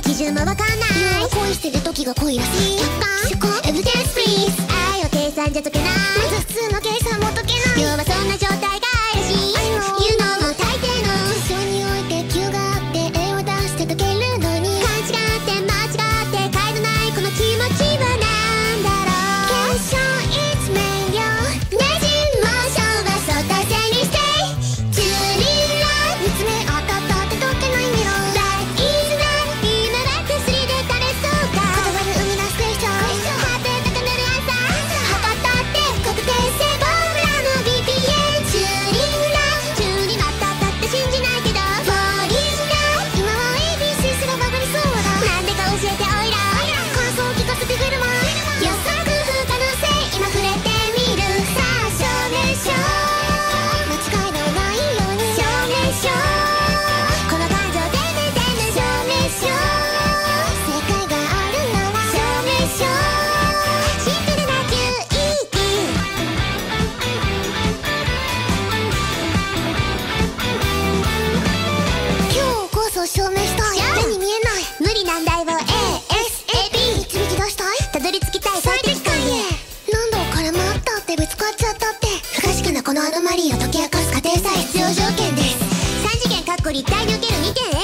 基準もわかんない。恋してる時が恋らしい。客観エビデンス please。愛を計算じゃ解けない。まず普通の計算も解けない。要はそんな状態が今日こそ証明したい。目に見えない。無理難題を。ASAP 導き出したい？たどり着きたい最適解へ。何度絡まったってぶつかっちゃったって。不確かなこのアノマリーを解き明かす過程さえ必要条件です。3次元かっこ立体における2点 AB